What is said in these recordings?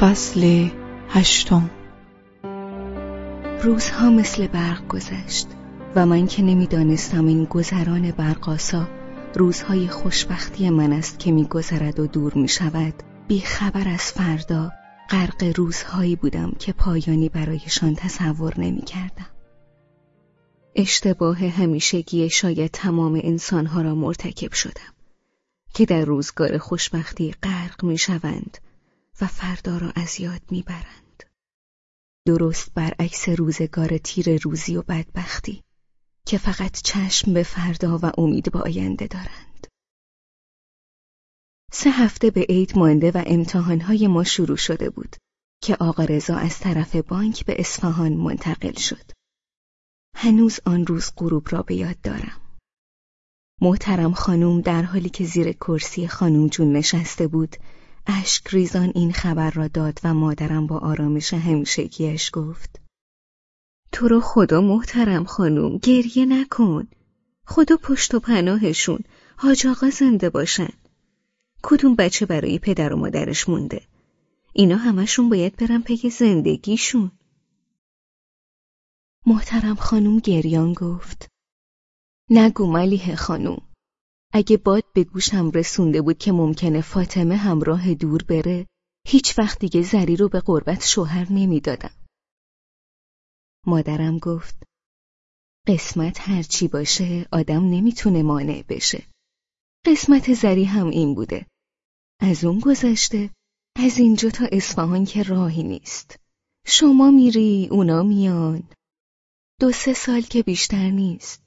فصل هشتم. روزها مثل برق گذشت و من که نمی‌دانستم این گذران برقاسا روزهای خوشبختی من است که میگذرد و دور می شود بی خبر از فردا غرق روزهایی بودم که پایانی برایشان تصور نمی کردم. اشتباه همیشگی شاید تمام انسانها را مرتکب شدم که در روزگار خوشبختی غرق می شوند و فردا را از یاد می‌برند. درست برعکس روزگار تیر روزی و بدبختی که فقط چشم به فردا و امید به آینده دارند. سه هفته به عید مانده و امتحانهای ما شروع شده بود که آقا رضا از طرف بانک به اصفهان منتقل شد. هنوز آن روز غروب را به یاد دارم. محترم خانوم در حالی که زیر کرسی خانوم جون نشسته بود اشک ریزان این خبر را داد و مادرم با آرامش همیشگیش گفت تو رو خدا محترم خانوم گریه نکن. خدا پشت و پناهشون حاج آقا زنده باشن. کدوم بچه برای پدر و مادرش مونده؟ اینا همشون باید برن پی زندگیشون. محترم خانوم گریان گفت نگو ملیه خانوم. اگه باد به گوشم رسونده بود که ممکنه فاطمه همراه دور بره هیچ وقت دیگه زری رو به قربت شوهر نمی‌دادم. مادرم گفت قسمت هرچی باشه آدم نمی‌تونه مانع بشه. قسمت زری هم این بوده. از اون گذشته از اینجا تا اصفهان که راهی نیست. شما میری اونا میان. دو سه سال که بیشتر نیست.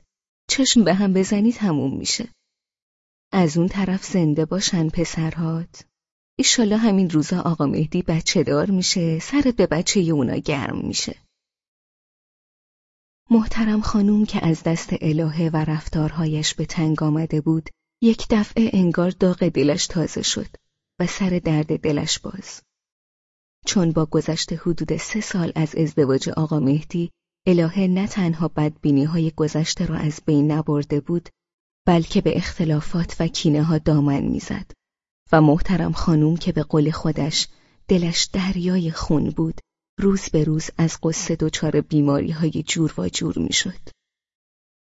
چشم به هم بزنی تموم میشه. از اون طرف زنده باشن پسرهات. ایشالا همین روزا آقا مهدی بچه دار میشه سرت به بچه اونا گرم میشه. محترم خانوم که از دست الهه و رفتارهایش به تنگ آمده بود یک دفعه انگار داغ دلش تازه شد و سر درد دلش باز. چون با گذشته حدود سه سال از ازدواج آقا مهدی الهه نه تنها بدبینی های گذشته را از بین نبرده بود بلکه به اختلافات و کینه ها دامن می‌زد و محترم خانوم که به قول خودش دلش دریای خون بود روز به روز از قصه دچار بیماری های جور و جور می‌شد.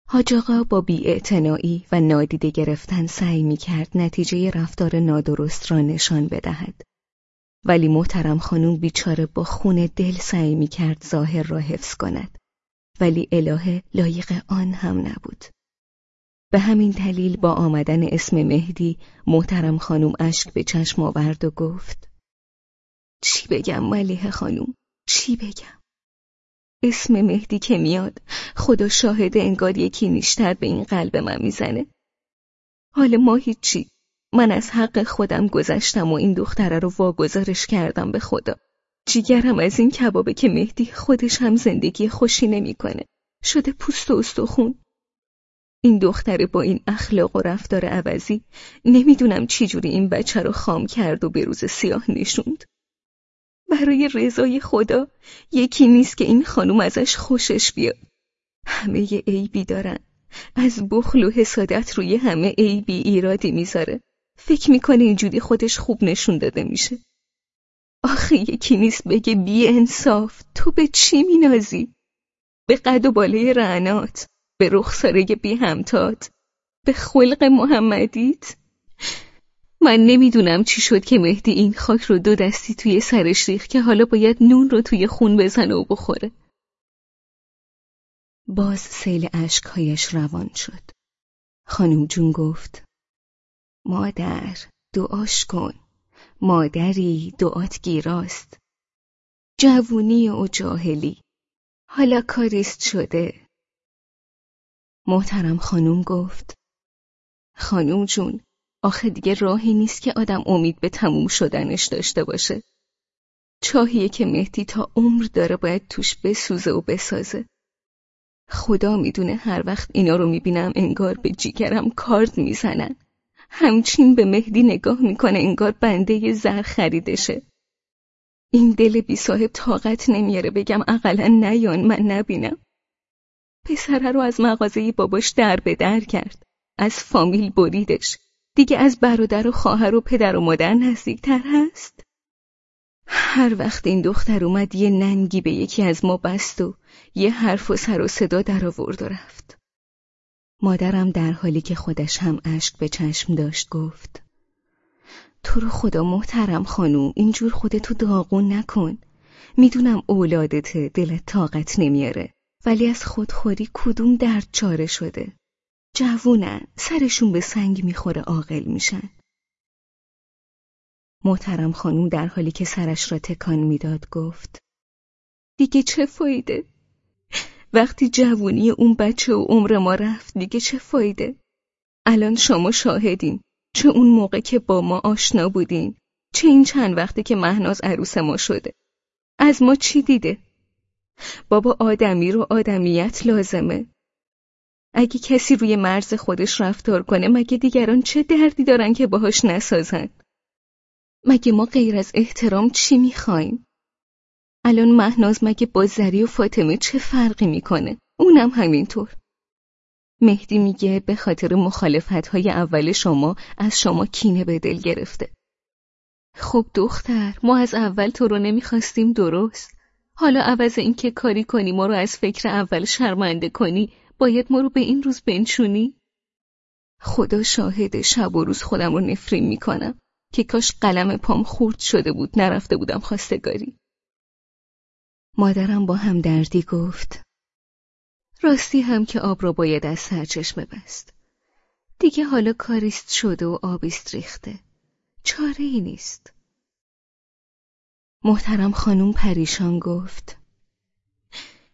حاج آقا با بیاعتنایی و نادیده گرفتن سعی می کرد نتیجه رفتار نادرست را نشان بدهد. ولی محترم خانوم بیچاره با خون دل سعی می کرد ظاهر را حفظ کند. ولی الهه لایق آن هم نبود. به همین دلیل با آمدن اسم مهدی محترم خانوم اشک به چشم آورد و گفت چی بگم ملیه خانوم چی بگم؟ اسم مهدی که میاد خدا شاهد انگار یکی نیشتر به این قلب من می‌زنه. حال ما هیچی. من از حق خودم گذشتم و این دختره رو واگذارش کردم به خدا. جیگرم از این کبابه که مهدی خودش هم زندگی خوشی نمی‌کنه. شده پوست و استخون. این دختر با این اخلاق و رفتار عوضی نمی‌دونم چجوری این بچه رو خام کرد و به روز سیاه نشوند. برای رضای خدا یکی نیست که این خانوم ازش خوشش بیاد. همه عیبی دارن. از بخل و حسادت روی همه عیبی ایرادی می‌ذاره. فکر می‌کنه اینجوری خودش خوب نشون داده میشه. آخه یکی نیست بگه بی انصاف تو به چی مینازی؟ به قد و بالای رعنات به رخساره بی همتات به خلق محمدیت. من نمی‌دونم چی شد که مهدی این خاک رو دو دستی توی سرش ریخت که حالا باید نون رو توی خون بزنه و بخوره. باز سیل عشقهایش روان شد. خانم جون گفت مادر دعاش کن. مادری دعات گیراست. جوونی و جاهلی. حالا کاریست شده. محترم خانوم گفت. خانوم جون آخه دیگه راهی نیست که آدم امید به تموم شدنش داشته باشه. چاهیه که مهدی تا عمر داره باید توش بسوزه و بسازه. خدا می‌دونه هر وقت اینا رو می‌بینم انگار به جیگرم کارد می‌زنن. همچین به مهدی نگاه می‌کنه انگار بنده زر خریدشه. این دل بی صاحب طاقت نمیاره بگم اقلا نیان من نبینم. پسره رو از مغازه باباش در به در کرد. از فامیل بریدش. دیگه از برادر و خواهر و پدر و مادر نزدیکتر هست؟ هر وقت این دختر اومد یه ننگی به یکی از ما بست و یه حرف و سر و صدا در آورد و رفت. مادرم در حالی که خودش هم اشک به چشم داشت گفت تو رو خدا محترم خانوم اینجور خودتو داغون نکن. می‌دونم اولادته دلت طاقت نمیاره. ولی از خودخوری کدوم درد چاره شده؟ جوونن سرشون به سنگ می‌خوره عاقل میشن. محترم خانوم در حالی که سرش را تکان می‌داد گفت دیگه چه فایده؟ وقتی جوونی اون بچه و عمر ما رفت دیگه چه فایده؟ الان شما شاهدین. چه اون موقع که با ما آشنا بودین؟ چه این چند وقتی که مهناز عروس ما شده؟ از ما چی دیده؟ بابا آدمی رو آدمیت لازمه. اگه کسی روی مرز خودش رفتار کنه مگه دیگران چه دردی دارن که باهاش نسازن؟ مگه ما غیر از احترام چی می‌خوایم؟ الان مهناز مگه با زری و فاطمه چه فرقی می‌کنه؟ اونم همینطور. مهدی میگه به خاطر مخالفت های اول شما از شما کینه به دل گرفته. خب دختر ما از اول تو رو نمی‌خواستیم درست. حالا عوض اینکه کاری کنی ما رو از فکر اول شرمنده کنی. باید ما رو به این روز بنشونی؟ خدا شاهد شب و روز خودم رو نفرین می‌کنم که کاش قلم پام خورد شده بود نرفته بودم خواستگاری. مادرم با هم دردی گفت راستی هم که آب را باید از سرچشمه بست دیگه حالا کاریست شده و آبیست ریخته. چاره ای نیست. محترم خانوم پریشان گفت.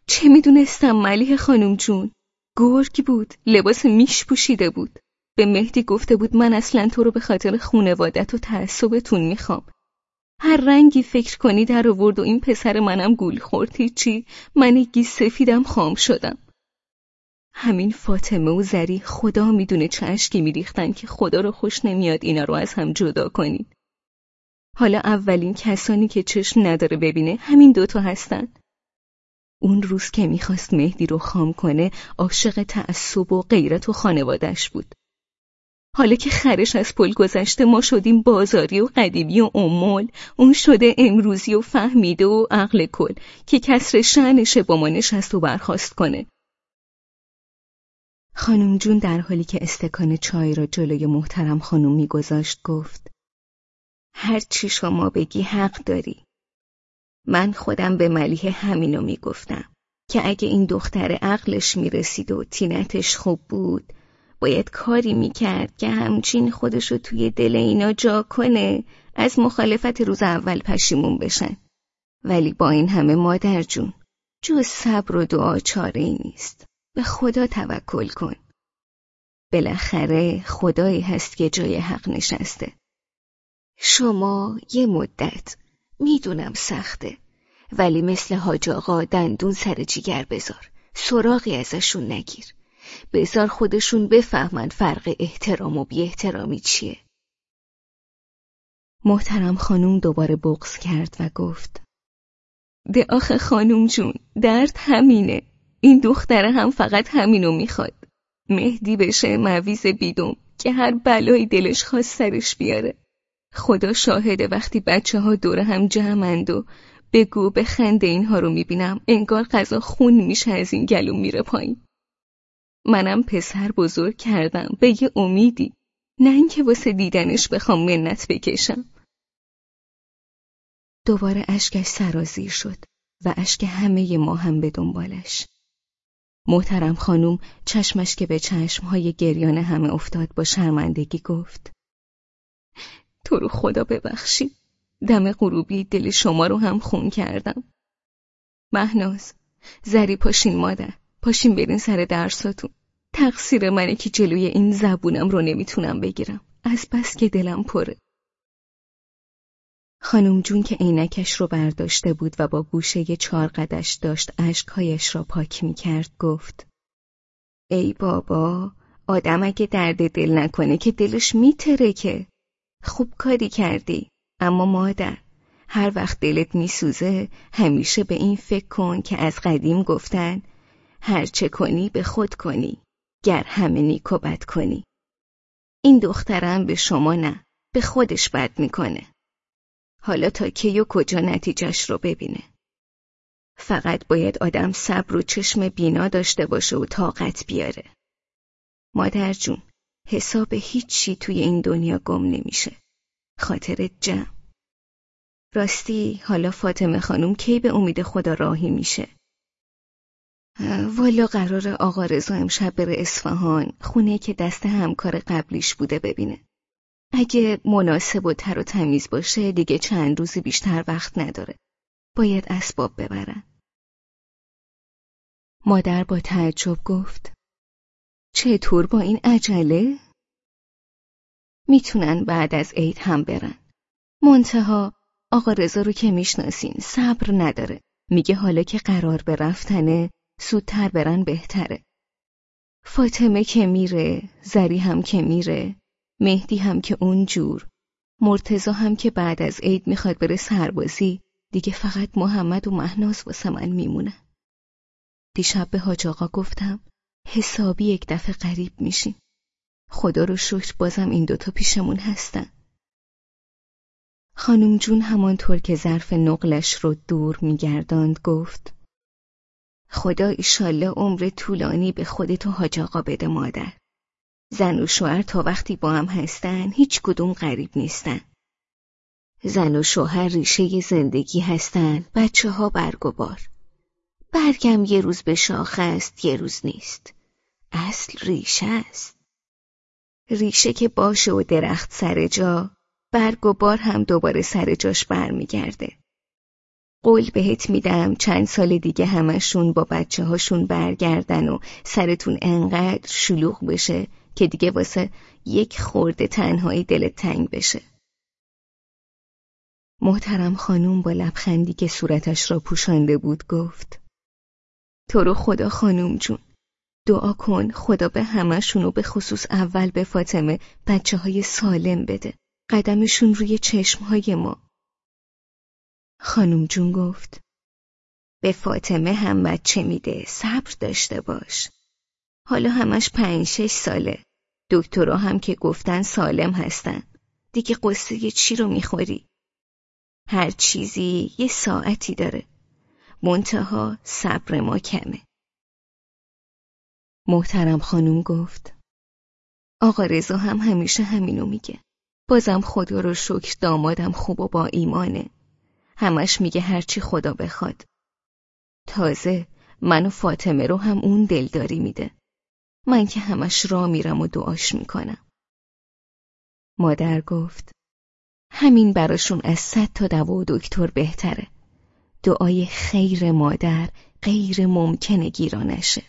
چه می‌دونستم ملیه خانوم جون؟ گرگ بود لباس میش پوشیده بود. به مهدی گفته بود من اصلا تو رو به خاطر خونوادت و تعصبتون می‌خوام. هر رنگی فکر کنی در آورد و این پسر منم گول خورد چی من گی سفیدم خام شدم. همین فاطمه و زری خدا می‌دونه چه اشکی میریختن که خدا رو خوش نمیاد اینا رو از هم جدا کنید حالا اولین کسانی که چشم نداره ببینه همین دوتا هستن. اون روز که می‌خواست مهدی رو خام کنه عاشق تعصب و غیرت و خانوادش بود. حالا که خرش از پل گذشته ما شدیم بازاری و قدیمی و امول اون شده امروزی و فهمیده و عقل کل که کسر شعنشه با ما نشست و برخواست کنه. خانم جون در حالی که استکان چای را جلوی محترم خانم میگذاشت گفت هر چی شما بگی حق داری. من خودم به ملیه همینو می‌گفتم که اگه این دختر عقلش می‌رسید و تینتش خوب بود باید کاری می‌کرد که همچین خودشو توی دل اینا جا کنه از مخالفت روز اول پشیمون بشن. ولی با این همه مادر جون جز صبر و دعا چاره ای نیست. به خدا توکل کن. بالاخره خدایی هست که جای حق نشسته. شما یه مدت. می‌دونم سخته. ولی مثل حاج آقا دندون سر جیگر بذار. سراغی ازشون نگیر. بذار خودشون بفهمن فرق احترام و بی احترامی چیه. محترم خانوم دوباره بغز کرد و گفت ده آخه خانوم جون درد همینه. این دختره هم فقط همینو می‌خواد. مهدی بشه مویز بیدم که هر بلایی دلش خواست سرش بیاره. خدا شاهده وقتی بچه ها دور هم جمعند و بگو به خنده اینها رو می‌بینم. انگار غذا خون میشه از این گلوم میره پایین. منم پسر بزرگ کردم. به یه امیدی. نه اینکه واسه دیدنش بخوام منت بکشم. دوباره اشکش سرازیر شد و اشک همه ما هم به دنبالش. محترم خانوم چشمش که به چشمهای گریان همه افتاد با شرمندگی گفت. تو رو خدا ببخشی دم غروبی دل شما رو هم خون کردم. مهناز زری پاشین مادر پاشین برین سر درساتون. تقصیر منه که جلوی این زبونم رو نمی‌تونم بگیرم. از بس که دلم پره. خانم جون که عینکش رو برداشته بود و با گوشه چارقدش داشت اشکهایش را پاک می‌کرد گفت ای بابا آدم اگه درد دل نکنه که دلش میتره که خوب کاری کردی. اما مادر هر وقت دلت میسوزه همیشه به این فکر کن که از قدیم گفتن هر چه کنی به خود کنی گر همه نیک بد کنی. این دخترم به شما نه به خودش بد می‌کنه. حالا تا کی و کجا نتیجهش رو ببینه؟ فقط باید آدم صبر و چشم بینا داشته باشه و طاقت بیاره. مادر جون حساب هیچی توی این دنیا گم نمیشه. خاطر جمع. راستی حالا فاطمه خانم کی به امید خدا راهی میشه؟ والا قرار آقا رضا امشب بره اصفهان خونه که دست همکار قبلیش بوده ببینه. اگه مناسب و تر و تمیز باشه دیگه چند روزی بیشتر وقت نداره. باید اسباب ببرن. مادر با تعجب گفت چطور با این عجله؟ می‌تونن بعد از عید هم برن. منتها آقا رضا رو که می‌شناسین صبر نداره. میگه حالا که قرار به رفتنه زودتر برن بهتره. فاطمه که میره زری هم که میره مهدی هم که اونجور مرتزا هم که بعد از عید می‌خواد بره سربازی دیگه فقط محمد و مهناز واسه من میمونه دیشب به حاج آقا گفتم حسابی یک دفعه قریب میشیم. خدا رو شکر بازم این دوتا پیشمون هستن. خانم جون همانطور که ظرف نقلش رو دور میگرداند گفت خدا ایشالله عمر طولانی به خودت و حاج آقا بده مادر. زن و شوهر تا وقتی با هم هستن هیچ کدوم غریب نیستن. زن و شوهر ریشه زندگی هستن بچه ها برگ و بار. برگم یه روز به شاخ است یه روز نیست. اصل ریشه است. ریشه که باشه و درخت سر جا برگ و بار هم دوباره سر جاش برمیگرده. قول بهت میدم چند سال دیگه همشون با بچه هاشون برگردن و سرتون انقدر شلوغ بشه که دیگه واسه یک خورده تنهایی دلت تنگ بشه. محترم خانوم با لبخندی که صورتش را پوشانده بود گفت تو رو خدا خانوم جون. دعا کن خدا به همشون و به خصوص اول به فاطمه بچه های سالم بده. قدمشون روی چشمهای ما. خانوم جون گفت به فاطمه هم بچه میده صبر داشته باش. حالا همش پنج شش ساله. دکترها هم که گفتن سالم هستن. دیگه قصه چی رو می‌خوری؟ هر چیزی یه ساعتی داره. منتها صبر ما کمه. محترم خانوم گفت. آقا رضا هم همیشه همینو میگه. بازم خدا رو شکر دامادم خوب و با ایمانه. همش میگه هرچی خدا بخواد. تازه من و فاطمه رو هم اون دلداری میده. من که همش را میرم و دعاش می‌کنم. مادر گفت. همین براشون از صد تا دوا و دکتر بهتره. دعای خیر مادر غیر ممکنه گیرانشه.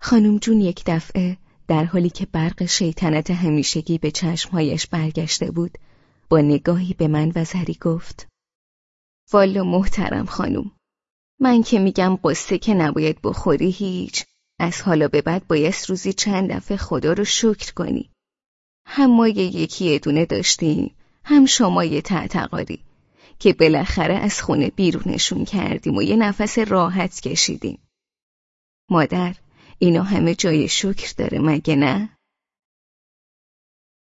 خانم جون یک دفعه در حالی که برق شیطنت همیشگی به چشمهایش برگشته بود با نگاهی به من و زری گفت والا محترم خانم من که میگم قصه که نباید بخوری هیچ از حالا به بعد باید روزی چند دفعه خدا رو شکر کنی. هم ما یکی دونه داشتیم هم شما یه تعتقاری که بالاخره از خونه بیرونشون کردیم و یه نفس راحت کشیدیم. مادر اینا همه جای شکر داره مگه نه؟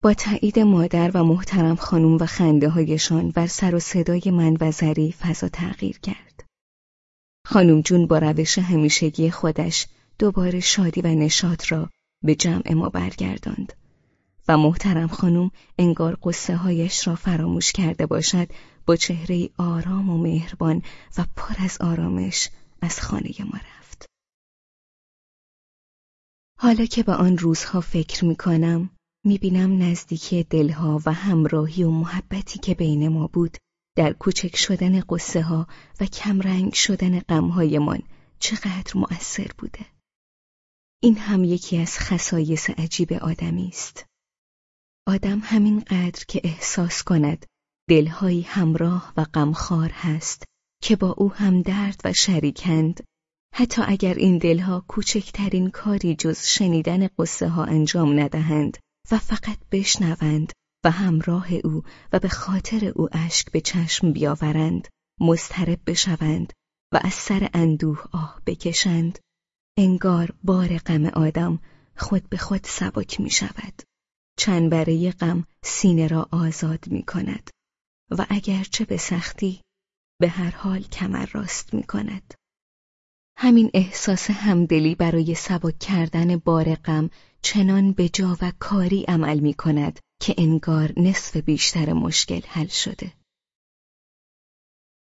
با تایید مادر و محترم خانم و خنده هایشان و سر و صدای من و زری فضا تغییر کرد. خانم جون با روش همیشگی خودش دوباره شادی و نشاط را به جمع ما برگرداند و محترم خانم انگار قصه هایش را فراموش کرده باشد با چهره آرام و مهربان و پر از آرامش از خانه ما. حالا که به آن روزها فکر می کنم می بینم نزدیکی دلها و همراهی و محبتی که بین ما بود در کوچک شدن قصه ها و کمرنگ شدن غمهایمان چقدر مؤثر بوده. این هم یکی از خصایص عجیب آدمی است. آدم همین قدر که احساس کند دلهایی همراه و غمخوار هست که با او هم درد و شریکند حتی اگر این دلها کوچکترین کاری جز شنیدن قصه ها انجام ندهند و فقط بشنوند و همراه او و به خاطر او اشک به چشم بیاورند مضطرب بشوند و از سر اندوه آه بکشند انگار بار غم آدم خود به خود سبک می شود چنبره غم سینه را آزاد می کند و اگرچه به سختی به هر حال کمر راست می کند. همین احساس همدلی برای سبک کردن بار غم چنان به جا و کاری عمل می کند که انگار نصف بیشتر مشکل حل شده.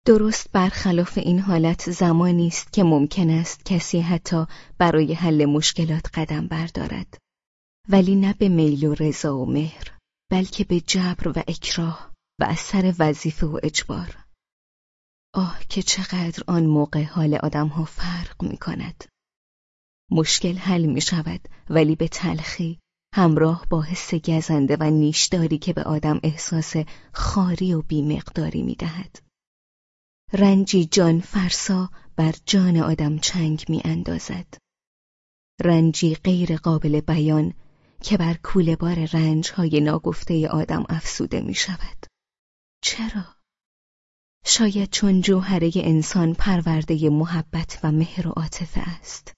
درست برخلاف این حالت زمانی است که ممکن است کسی حتی برای حل مشکلات قدم بردارد ولی نه به میل و رضا و مهر بلکه به جبر و اکراه و اثر وظیفه و اجبار آه که چقدر آن موقع حال آدمها فرق می کند. مشکل حل می شود ولی به تلخی همراه با حس گزنده و نیشداری که به آدم احساس خاری و بیمقداری می دهد. رنجی جان فرسا بر جان آدم چنگ می اندازد. رنجی غیر قابل بیان که بر کوله بار رنج های ناگفته آدم افسوده می شود. چرا؟ شاید چون جوهره انسان پرورده محبت و مهر و عاطفه است.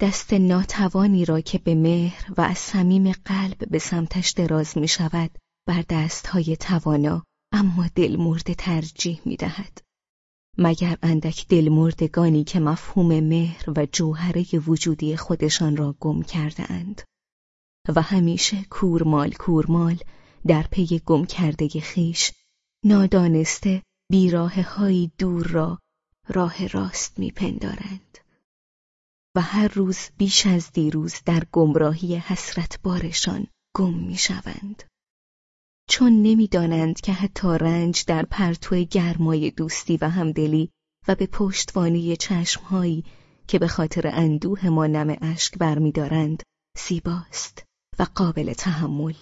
دست ناتوانی را که به مهر و از صمیم قلب به سمتش دراز می شود بر دستهای توانا اما دلمرده ترجیح می دهد. مگر اندک دلمردگانی که مفهوم مهر و جوهره وجودی خودشان را گم کرده اند و همیشه کورمال کورمال در پی گم کرده خیش نادانسته بیراه های دور را راه راست میپندارند. و هر روز بیش از دیروز در گمراهی حسرت بارشان گم می‌شوند. چون نمی‌دانند که حتی رنج در پرتو گرمای دوستی و همدلی و به پشتوانی چشمهایی که به خاطر اندوه ما نم اشک برمیدارند زیباست و قابل تحمل.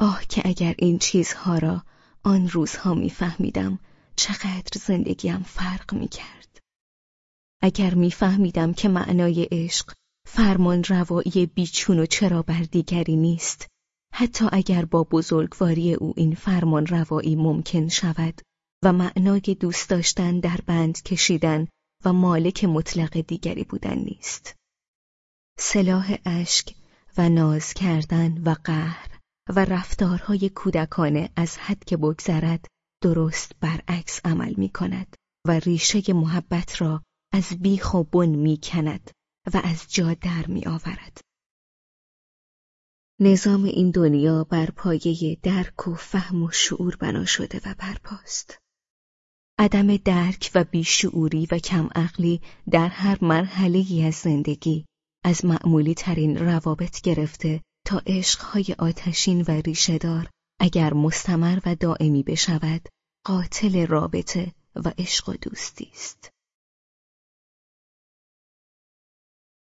آه که اگر این چیزها را آن روزها میفهمیدم چقدر زندگیم فرق می‌کرد. اگر میفهمیدم که معنای عشق فرمان روایی بیچون و چرا بر دیگری نیست حتی اگر با بزرگواری او این فرمان روایی ممکن شود و معنای دوست داشتن در بند کشیدن و مالک مطلق دیگری بودن نیست. سلاح اشک و ناز کردن و قهر و رفتارهای کودکانه از حد که بگذرد درست برعکس عمل می کند و ریشه محبت را از بیخ و بن می کند و از جا در می آورد. نظام این دنیا بر پایه درک و فهم و شعور بنا شده و برپاست. عدم درک و بیشعوری و کم عقلی در هر مرحله از زندگی از معمولی ترین روابط گرفته تا عشقهای آتشین و ریشهدار اگر مستمر و دائمی بشود قاتل رابطه و عشق و دوستی است.